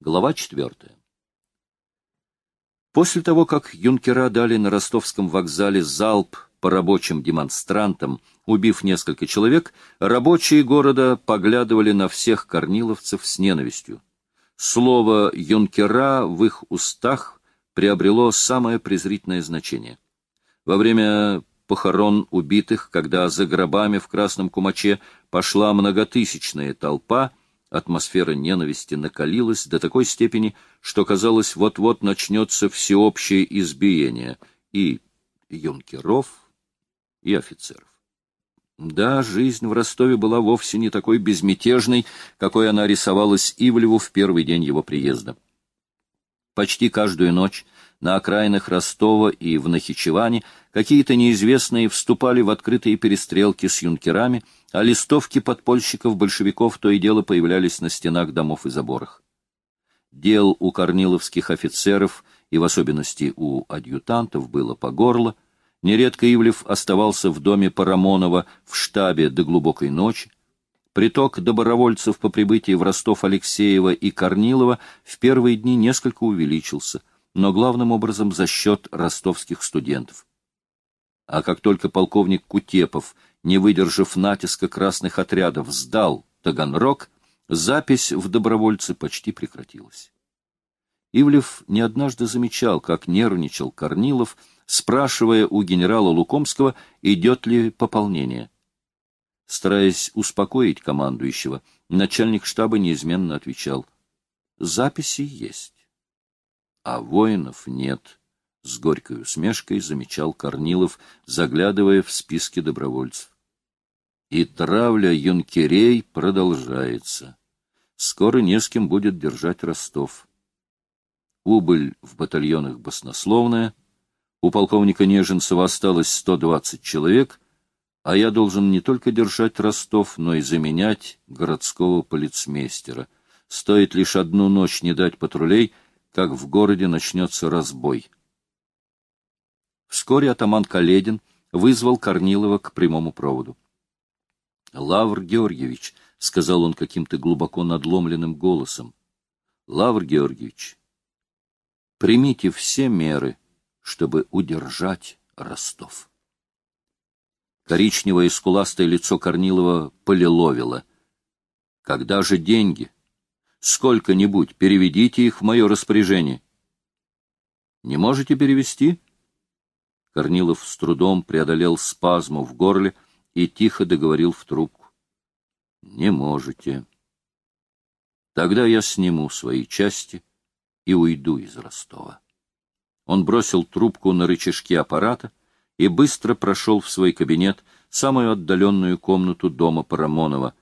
Глава четвертая. После того, как юнкера дали на ростовском вокзале залп по рабочим демонстрантам, убив несколько человек, рабочие города поглядывали на всех корниловцев с ненавистью. Слово «юнкера» в их устах приобрело самое презрительное значение. Во время похорон убитых, когда за гробами в Красном Кумаче пошла многотысячная толпа, Атмосфера ненависти накалилась до такой степени, что казалось, вот-вот начнется всеобщее избиение и юнкеров, и офицеров. Да, жизнь в Ростове была вовсе не такой безмятежной, какой она рисовалась Ивлеву в первый день его приезда. Почти каждую ночь на окраинах Ростова и в Нахичеване какие-то неизвестные вступали в открытые перестрелки с юнкерами, а листовки подпольщиков-большевиков то и дело появлялись на стенах домов и заборах. Дел у корниловских офицеров и в особенности у адъютантов было по горло. Нередко Ивлев оставался в доме Парамонова в штабе до глубокой ночи. Приток добровольцев по прибытии в Ростов Алексеева и Корнилова в первые дни несколько увеличился, но главным образом за счет ростовских студентов. А как только полковник Кутепов – не выдержав натиска красных отрядов, сдал Таганрог, запись в добровольцы почти прекратилась. Ивлев не однажды замечал, как нервничал Корнилов, спрашивая у генерала Лукомского, идет ли пополнение. Стараясь успокоить командующего, начальник штаба неизменно отвечал, «Записи есть, а воинов нет». С горькой усмешкой замечал Корнилов, заглядывая в списки добровольцев. И травля юнкерей продолжается. Скоро не с кем будет держать Ростов. Убыль в батальонах баснословная. У полковника Неженцева осталось 120 человек, а я должен не только держать Ростов, но и заменять городского полицмейстера. Стоит лишь одну ночь не дать патрулей, как в городе начнется разбой. Вскоре атаман Каледин вызвал Корнилова к прямому проводу. — Лавр Георгиевич, — сказал он каким-то глубоко надломленным голосом, — Лавр Георгиевич, примите все меры, чтобы удержать Ростов. Коричневое скуластое лицо Корнилова полиловило. — Когда же деньги? Сколько-нибудь переведите их в мое распоряжение. — Не можете перевести? — Корнилов с трудом преодолел спазму в горле и тихо договорил в трубку. — Не можете. Тогда я сниму свои части и уйду из Ростова. Он бросил трубку на рычажки аппарата и быстро прошел в свой кабинет, самую отдаленную комнату дома Парамонова,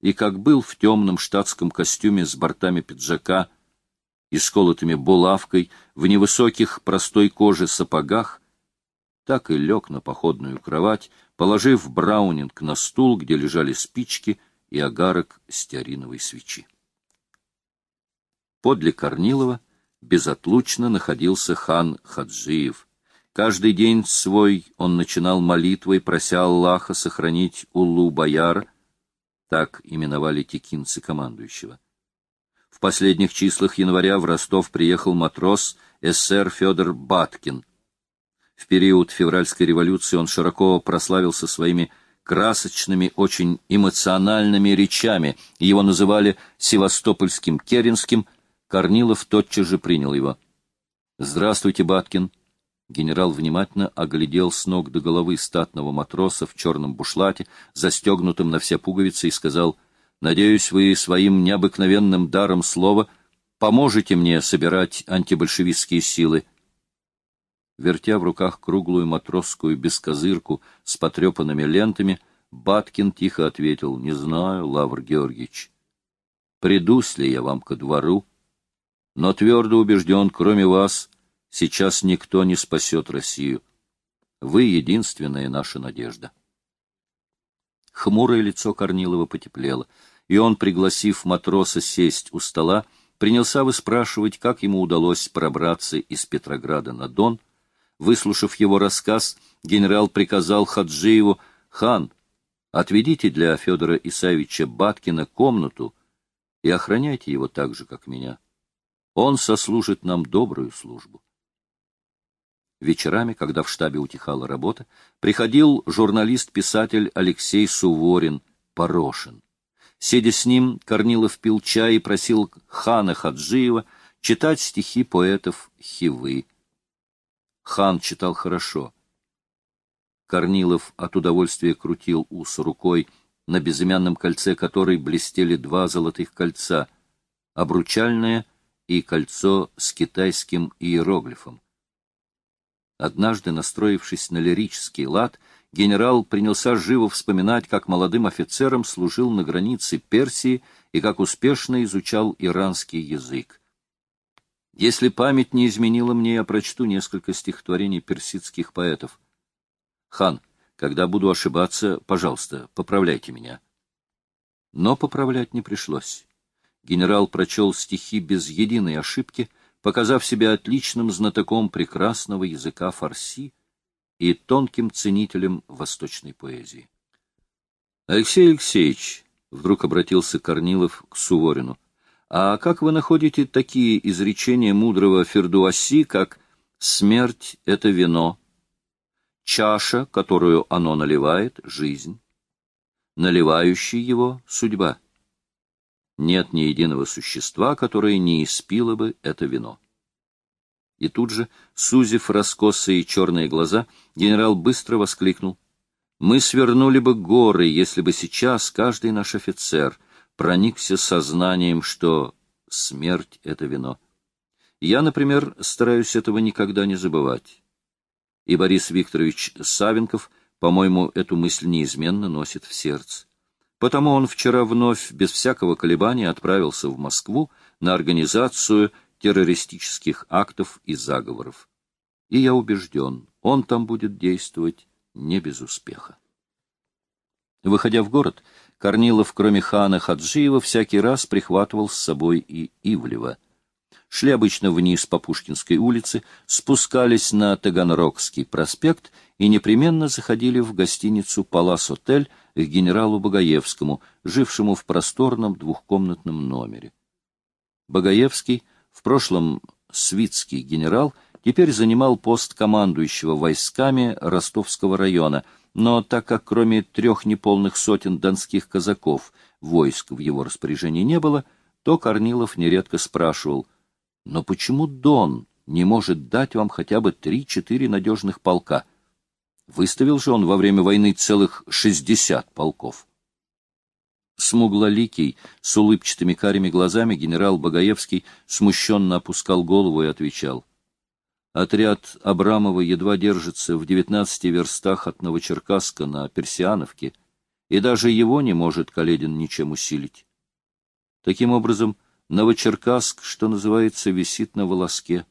и как был в темном штатском костюме с бортами пиджака и сколотыми булавкой, в невысоких простой коже сапогах, так и лег на походную кровать, положив браунинг на стул, где лежали спички и огарок стеариновой свечи. Подле Корнилова безотлучно находился хан Хаджиев. Каждый день свой он начинал молитвой, прося Аллаха сохранить Улу Бояр, так именовали текинцы командующего. В последних числах января в Ростов приехал матрос СССР Федор Баткин, в период февральской революции он широко прославился своими красочными, очень эмоциональными речами. Его называли «Севастопольским Керенским». Корнилов тотчас же принял его. «Здравствуйте, Баткин». Генерал внимательно оглядел с ног до головы статного матроса в черном бушлате, застегнутым на все пуговицы, и сказал, «Надеюсь, вы своим необыкновенным даром слова поможете мне собирать антибольшевистские силы». Вертя в руках круглую матросскую бескозырку с потрепанными лентами, Баткин тихо ответил, — Не знаю, Лавр Георгиевич, придусь ли я вам ко двору, но твердо убежден, кроме вас, сейчас никто не спасет Россию. Вы — единственная наша надежда. Хмурое лицо Корнилова потеплело, и он, пригласив матроса сесть у стола, принялся выспрашивать, как ему удалось пробраться из Петрограда на Дон, Выслушав его рассказ, генерал приказал Хаджиеву, «Хан, отведите для Федора Исаевича Баткина комнату и охраняйте его так же, как меня. Он сослужит нам добрую службу. Вечерами, когда в штабе утихала работа, приходил журналист-писатель Алексей Суворин, Порошин. Сидя с ним, Корнилов пил чай и просил хана Хаджиева читать стихи поэтов Хивы. Хан читал хорошо. Корнилов от удовольствия крутил ус рукой, на безымянном кольце которой блестели два золотых кольца, обручальное и кольцо с китайским иероглифом. Однажды, настроившись на лирический лад, генерал принялся живо вспоминать, как молодым офицером служил на границе Персии и как успешно изучал иранский язык. Если память не изменила мне, я прочту несколько стихотворений персидских поэтов. Хан, когда буду ошибаться, пожалуйста, поправляйте меня. Но поправлять не пришлось. Генерал прочел стихи без единой ошибки, показав себя отличным знатоком прекрасного языка фарси и тонким ценителем восточной поэзии. Алексей Алексеевич, — вдруг обратился Корнилов к Суворину, — а как вы находите такие изречения мудрого Фердуаси, как «смерть — это вино», «чаша, которую оно наливает — жизнь», «наливающий его — судьба»? Нет ни единого существа, которое не испило бы это вино. И тут же, сузив раскосые черные глаза, генерал быстро воскликнул. «Мы свернули бы горы, если бы сейчас каждый наш офицер проникся сознанием, что смерть — это вино. Я, например, стараюсь этого никогда не забывать. И Борис Викторович Савенков, по-моему, эту мысль неизменно носит в сердце. Потому он вчера вновь, без всякого колебания, отправился в Москву на организацию террористических актов и заговоров. И я убежден, он там будет действовать не без успеха. Выходя в город, Корнилов, кроме хана Хаджиева, всякий раз прихватывал с собой и Ивлева. Шли обычно вниз по Пушкинской улице, спускались на Таганрогский проспект и непременно заходили в гостиницу «Палас-отель», к генералу Багаевскому, жившему в просторном двухкомнатном номере. Багаевский, в прошлом свитский генерал, теперь занимал пост командующего войсками Ростовского района, но так как кроме трех неполных сотен донских казаков войск в его распоряжении не было, то Корнилов нередко спрашивал, «Но почему Дон не может дать вам хотя бы три-четыре надежных полка?» Выставил же он во время войны целых шестьдесят полков. Смуглоликий, с улыбчатыми карими глазами, генерал Багаевский смущенно опускал голову и отвечал. Отряд Абрамова едва держится в девятнадцати верстах от Новочеркасска на Персиановке, и даже его не может Каледин ничем усилить. Таким образом, Новочеркасск, что называется, висит на волоске.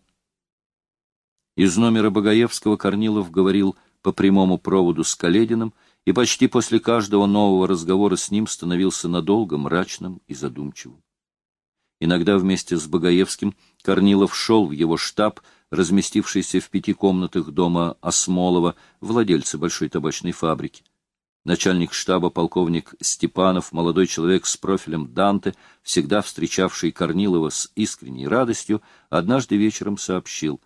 Из номера Багаевского Корнилов говорил — по прямому проводу с Калединым, и почти после каждого нового разговора с ним становился надолго мрачным и задумчивым. Иногда вместе с Багаевским Корнилов шел в его штаб, разместившийся в пяти комнатах дома Осмолова, владельца большой табачной фабрики. Начальник штаба полковник Степанов, молодой человек с профилем Данте, всегда встречавший Корнилова с искренней радостью, однажды вечером сообщил,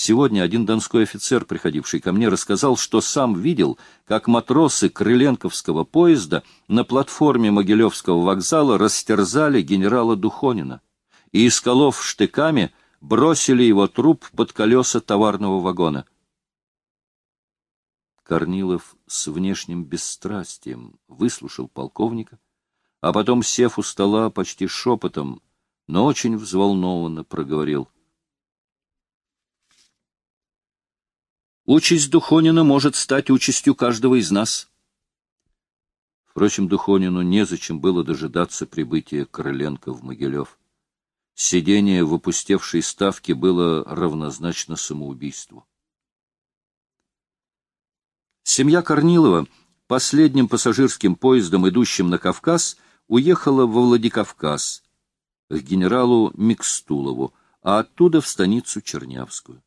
Сегодня один донской офицер, приходивший ко мне, рассказал, что сам видел, как матросы Крыленковского поезда на платформе Могилевского вокзала растерзали генерала Духонина и, исколов штыками, бросили его труп под колеса товарного вагона. Корнилов с внешним бесстрастием выслушал полковника, а потом, сев у стола, почти шепотом, но очень взволнованно проговорил — Участь Духонина может стать участью каждого из нас. Впрочем, Духонину незачем было дожидаться прибытия Короленко в Могилев. Сидение в опустевшей ставке было равнозначно самоубийству. Семья Корнилова последним пассажирским поездом, идущим на Кавказ, уехала во Владикавказ, к генералу Микстулову, а оттуда в станицу Чернявскую.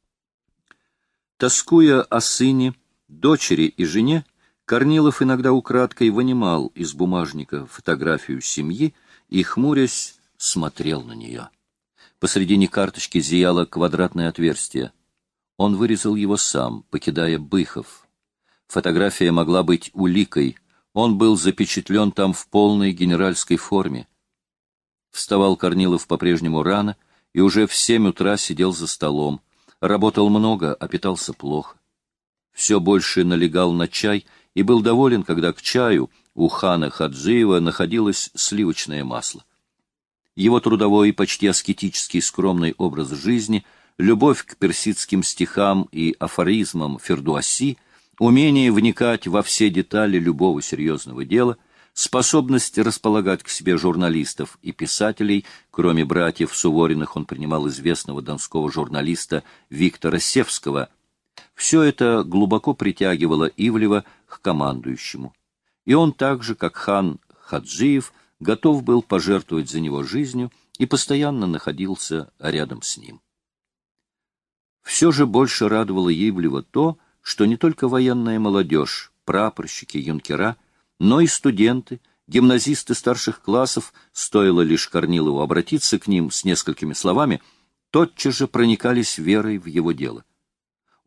Тоскуя о сыне, дочери и жене, Корнилов иногда украдкой вынимал из бумажника фотографию семьи и, хмурясь, смотрел на нее. Посредине карточки зияло квадратное отверстие. Он вырезал его сам, покидая Быхов. Фотография могла быть уликой. Он был запечатлен там в полной генеральской форме. Вставал Корнилов по-прежнему рано и уже в семь утра сидел за столом. Работал много, а питался плохо. Все больше налегал на чай и был доволен, когда к чаю у хана Хаджиева находилось сливочное масло. Его трудовой почти аскетический скромный образ жизни, любовь к персидским стихам и афоризмам Фердуаси, умение вникать во все детали любого серьезного дела, способность располагать к себе журналистов и писателей, кроме братьев Сувориных он принимал известного донского журналиста Виктора Севского. Все это глубоко притягивало Ивлева к командующему и он так же, как хан Хаджиев, готов был пожертвовать за него жизнью и постоянно находился рядом с ним. Все же больше радовало Ивлева то, что не только военная молодежь, прапорщики, юнкера, но и студенты, гимназисты старших классов, стоило лишь Корнилову обратиться к ним с несколькими словами, тотчас же проникались верой в его дело.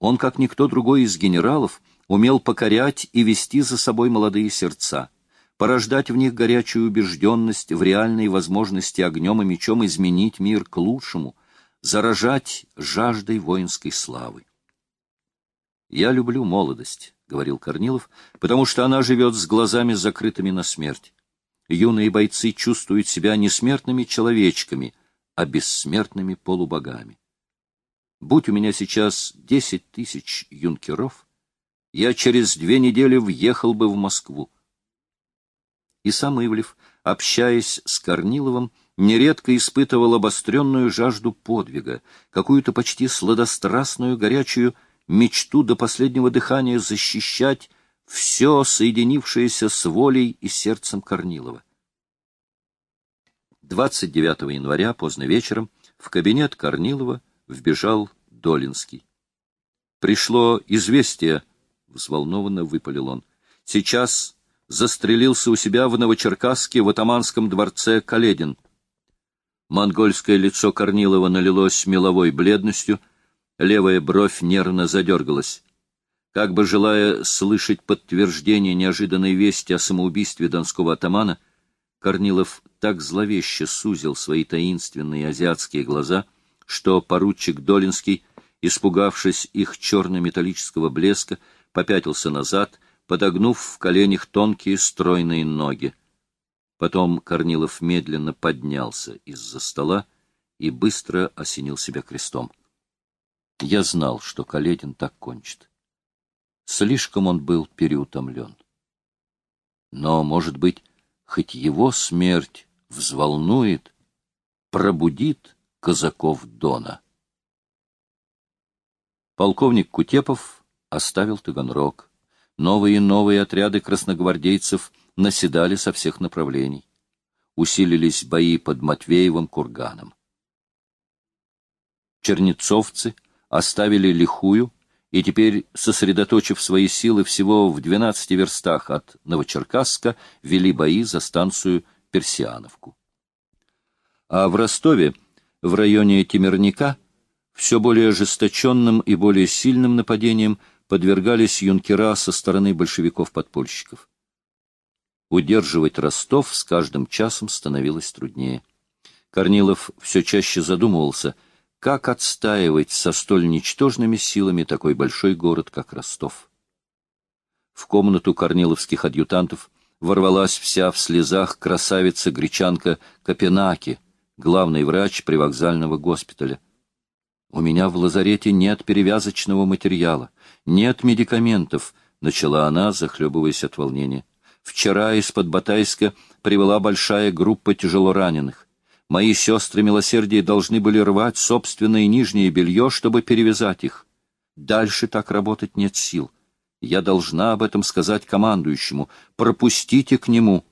Он, как никто другой из генералов, умел покорять и вести за собой молодые сердца, порождать в них горячую убежденность в реальной возможности огнем и мечом изменить мир к лучшему, заражать жаждой воинской славы. «Я люблю молодость», — говорил Корнилов, — «потому что она живет с глазами закрытыми на смерть. Юные бойцы чувствуют себя не смертными человечками, а бессмертными полубогами. Будь у меня сейчас десять тысяч юнкеров, я через две недели въехал бы в Москву. И сам Ивлев, общаясь с Корниловым, нередко испытывал обостренную жажду подвига, какую-то почти сладострастную горячую мечту до последнего дыхания защищать все соединившееся с волей и сердцем Корнилова. 29 января поздно вечером в кабинет Корнилова вбежал Долинский. Пришло известие взволнованно выпалил он. Сейчас застрелился у себя в Новочеркасске в атаманском дворце Каледин. Монгольское лицо Корнилова налилось меловой бледностью, левая бровь нервно задергалась. Как бы желая слышать подтверждение неожиданной вести о самоубийстве донского атамана, Корнилов так зловеще сузил свои таинственные азиатские глаза, что поручик Долинский, испугавшись их черно-металлического блеска, попятился назад, подогнув в коленях тонкие стройные ноги. Потом Корнилов медленно поднялся из-за стола и быстро осенил себя крестом. Я знал, что Каледин так кончит. Слишком он был переутомлен. Но, может быть, хоть его смерть взволнует, пробудит казаков Дона. Полковник Кутепов оставил Таганрог. Новые и новые отряды красногвардейцев наседали со всех направлений. Усилились бои под Матвеевым курганом. Чернецовцы оставили Лихую и теперь, сосредоточив свои силы всего в 12 верстах от Новочеркасска, вели бои за станцию Персиановку. А в Ростове, в районе Темерника, все более ожесточенным и более сильным нападением – подвергались юнкера со стороны большевиков-подпольщиков. Удерживать Ростов с каждым часом становилось труднее. Корнилов все чаще задумывался, как отстаивать со столь ничтожными силами такой большой город, как Ростов. В комнату корниловских адъютантов ворвалась вся в слезах красавица-гречанка Капенаки, главный врач привокзального госпиталя. «У меня в лазарете нет перевязочного материала, нет медикаментов», — начала она, захлебываясь от волнения. «Вчера из-под Батайска привела большая группа тяжелораненых. Мои сестры милосердия должны были рвать собственное нижнее белье, чтобы перевязать их. Дальше так работать нет сил. Я должна об этом сказать командующему. Пропустите к нему».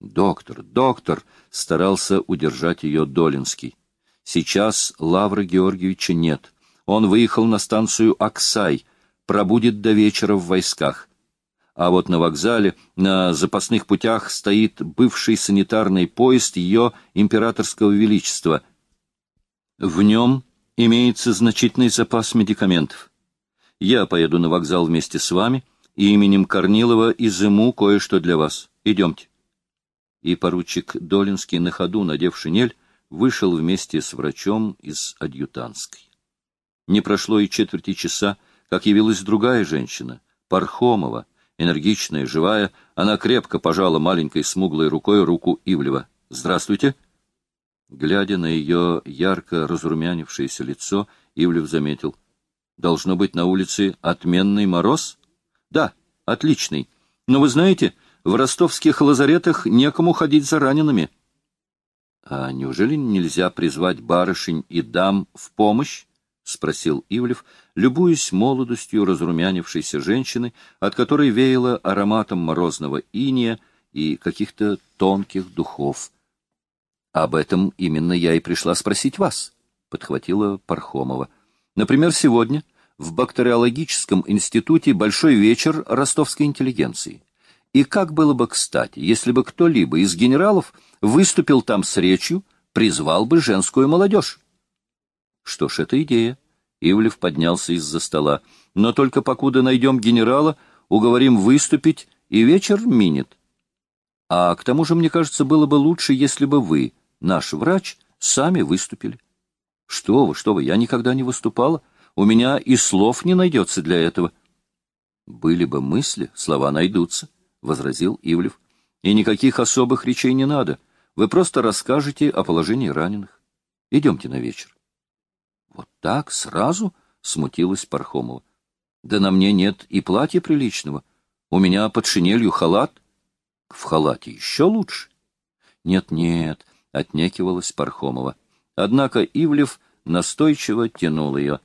«Доктор, доктор!» — старался удержать ее Долинский. Сейчас Лавра Георгиевича нет. Он выехал на станцию Аксай, пробудет до вечера в войсках. А вот на вокзале, на запасных путях стоит бывший санитарный поезд ее императорского величества. В нем имеется значительный запас медикаментов. Я поеду на вокзал вместе с вами и именем Корнилова изыму кое-что для вас. Идемте. И поручик Долинский на ходу, надев шинель, вышел вместе с врачом из адъютантской. Не прошло и четверти часа, как явилась другая женщина, Пархомова, энергичная, живая, она крепко пожала маленькой смуглой рукой руку Ивлева. «Здравствуйте!» Глядя на ее ярко разрумянившееся лицо, Ивлев заметил. «Должно быть на улице отменный мороз?» «Да, отличный. Но вы знаете, в ростовских лазаретах некому ходить за ранеными». «А неужели нельзя призвать барышень и дам в помощь?» — спросил Ивлев, любуясь молодостью разрумянившейся женщины, от которой веяло ароматом морозного иния и каких-то тонких духов. Об этом именно я и пришла спросить вас, подхватила Пархомова. Например, сегодня в бактериологическом институте большой вечер ростовской интеллигенции. И как было бы кстати, если бы кто-либо из генералов выступил там с речью, призвал бы женскую молодежь. Что ж, это идея. Ивлев поднялся из-за стола. Но только покуда найдем генерала, уговорим выступить, и вечер минет. А к тому же, мне кажется, было бы лучше, если бы вы наш врач, сами выступили. Что вы, что вы, я никогда не выступала. У меня и слов не найдется для этого. Были бы мысли, слова найдутся, — возразил Ивлев. И никаких особых речей не надо. Вы просто расскажете о положении раненых. Идемте на вечер. Вот так, сразу? — смутилась Пархомова. Да на мне нет и платья приличного. У меня под шинелью халат. В халате еще лучше. Нет-нет, — отнекивалась Пархомова. Однако Ивлев настойчиво тянул ее.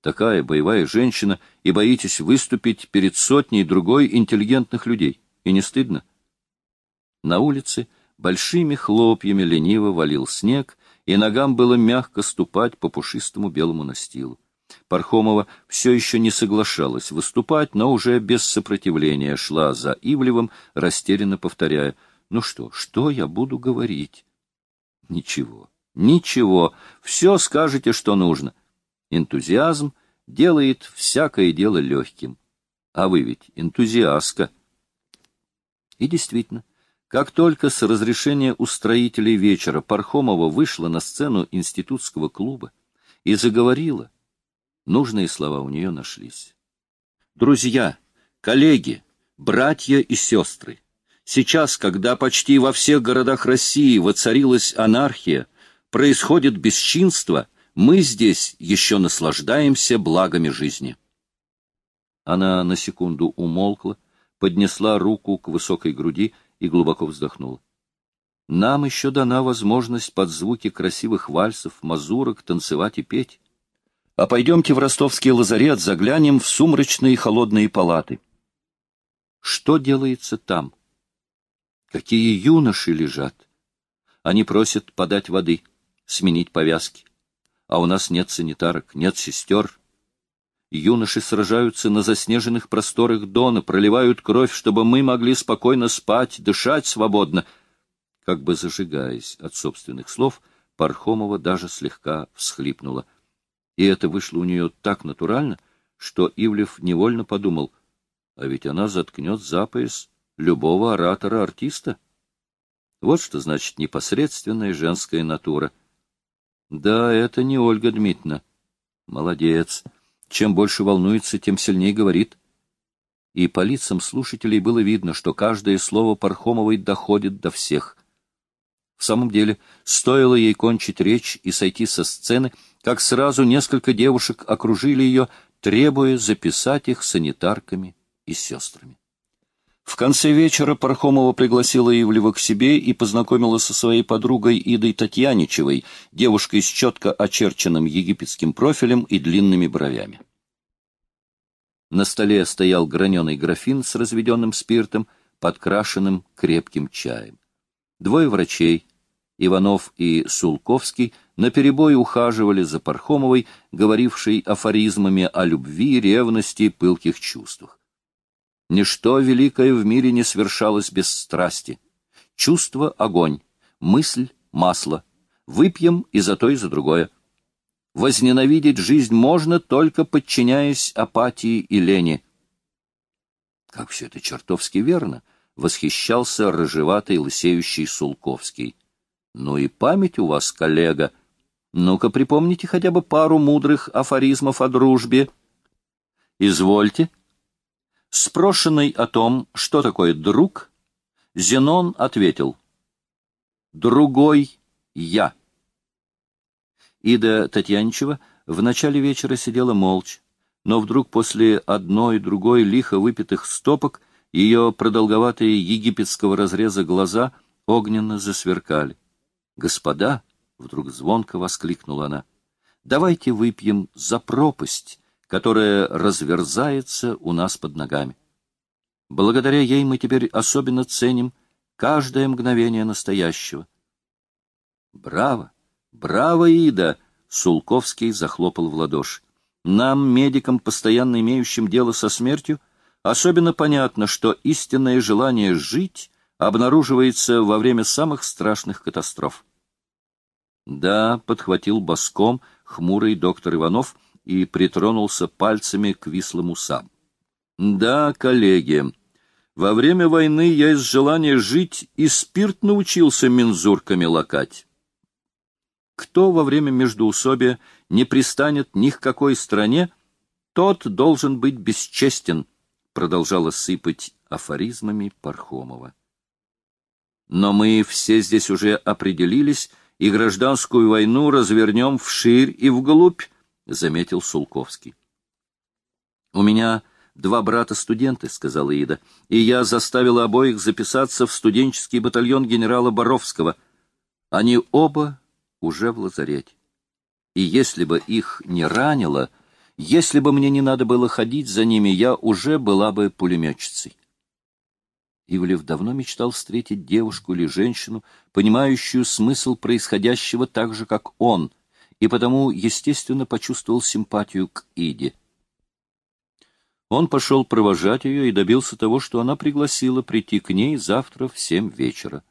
Такая боевая женщина, и боитесь выступить перед сотней другой интеллигентных людей. И не стыдно? На улице большими хлопьями лениво валил снег, и ногам было мягко ступать по пушистому белому настилу. Пархомова все еще не соглашалась выступать, но уже без сопротивления шла за Ивлевым, растерянно повторяя, «Ну что, что я буду говорить?» Ничего, ничего, все скажете, что нужно. Энтузиазм делает всякое дело легким. А вы ведь энтузиастка. И действительно, как только с разрешения устроителей вечера Пархомова вышла на сцену институтского клуба и заговорила, нужные слова у нее нашлись. Друзья, коллеги, братья и сестры, Сейчас, когда почти во всех городах России воцарилась анархия, происходит бесчинство, мы здесь еще наслаждаемся благами жизни. Она на секунду умолкла, поднесла руку к высокой груди и глубоко вздохнула. Нам еще дана возможность под звуки красивых вальсов, мазурок танцевать и петь. А пойдемте в ростовский лазарет, заглянем в сумрачные холодные палаты. Что делается там? Какие юноши лежат! Они просят подать воды, сменить повязки. А у нас нет санитарок, нет сестер. Юноши сражаются на заснеженных просторах Дона, проливают кровь, чтобы мы могли спокойно спать, дышать свободно. Как бы зажигаясь от собственных слов, Пархомова даже слегка всхлипнула. И это вышло у нее так натурально, что Ивлев невольно подумал, а ведь она заткнет за пояс любого оратора-артиста. Вот что значит непосредственная женская натура. Да, это не Ольга Дмитриевна. Молодец. Чем больше волнуется, тем сильнее говорит. И по лицам слушателей было видно, что каждое слово Пархомовой доходит до всех. В самом деле, стоило ей кончить речь и сойти со сцены, как сразу несколько девушек окружили ее, требуя записать их санитарками и сестрами. В конце вечера Пархомова пригласила Ивлева к себе и познакомила со своей подругой Идой Татьяничевой, девушкой с четко очерченным египетским профилем и длинными бровями. На столе стоял граненый графин с разведенным спиртом, подкрашенным крепким чаем. Двое врачей, Иванов и Сулковский, наперебой ухаживали за Пархомовой, говорившей афоризмами о любви, ревности, пылких чувствах. Ничто великое в мире не свершалось без страсти. Чувство — огонь, мысль — масло. Выпьем и за то, и за другое. Возненавидеть жизнь можно, только подчиняясь апатии и лени. Как все это чертовски верно, восхищался рыжеватый лысеющий Сулковский. Ну и память у вас, коллега. Ну-ка припомните хотя бы пару мудрых афоризмов о дружбе. Извольте. Спрошенный о том, что такое друг, Зенон ответил. Другой я. Ида Татьяничева в начале вечера сидела молча, но вдруг после одной другой лихо выпитых стопок ее продолговатые египетского разреза глаза огненно засверкали. «Господа!» — вдруг звонко воскликнула она. «Давайте выпьем за пропасть, которая разверзается у нас под ногами. Благодаря ей мы теперь особенно ценим каждое мгновение настоящего. Браво! Браво, Ида! Сулковский захлопал в ладоши. Нам, медикам, постоянно имеющим дело со смертью, особенно понятно, что истинное желание жить обнаруживается во время самых страшных катастроф. Да, подхватил боском хмурый доктор Иванов и притронулся пальцами к вислым усам. Да, коллеги, во время войны я из желания жить и спирт научился мензурками лакать. Кто во время междоусобия не пристанет ни к какой стране, тот должен быть бесчестен, продолжала сыпать афоризмами Пархомова. Но мы все здесь уже определились, и гражданскую войну развернем вширь и вглубь, заметил Сулковский. У меня два брата-студенты, — сказала Ида, — и я заставила обоих записаться в студенческий батальон генерала Боровского. Они оба уже в лазарете. И если бы их не ранило, если бы мне не надо было ходить за ними, я уже была бы пулеметчицей. Ивлев давно мечтал встретить девушку или женщину, понимающую смысл происходящего так же, как он, и потому, естественно, почувствовал симпатию к Иде. Он пошел провожать ее и добился того, что она пригласила прийти к ней завтра в семь вечера.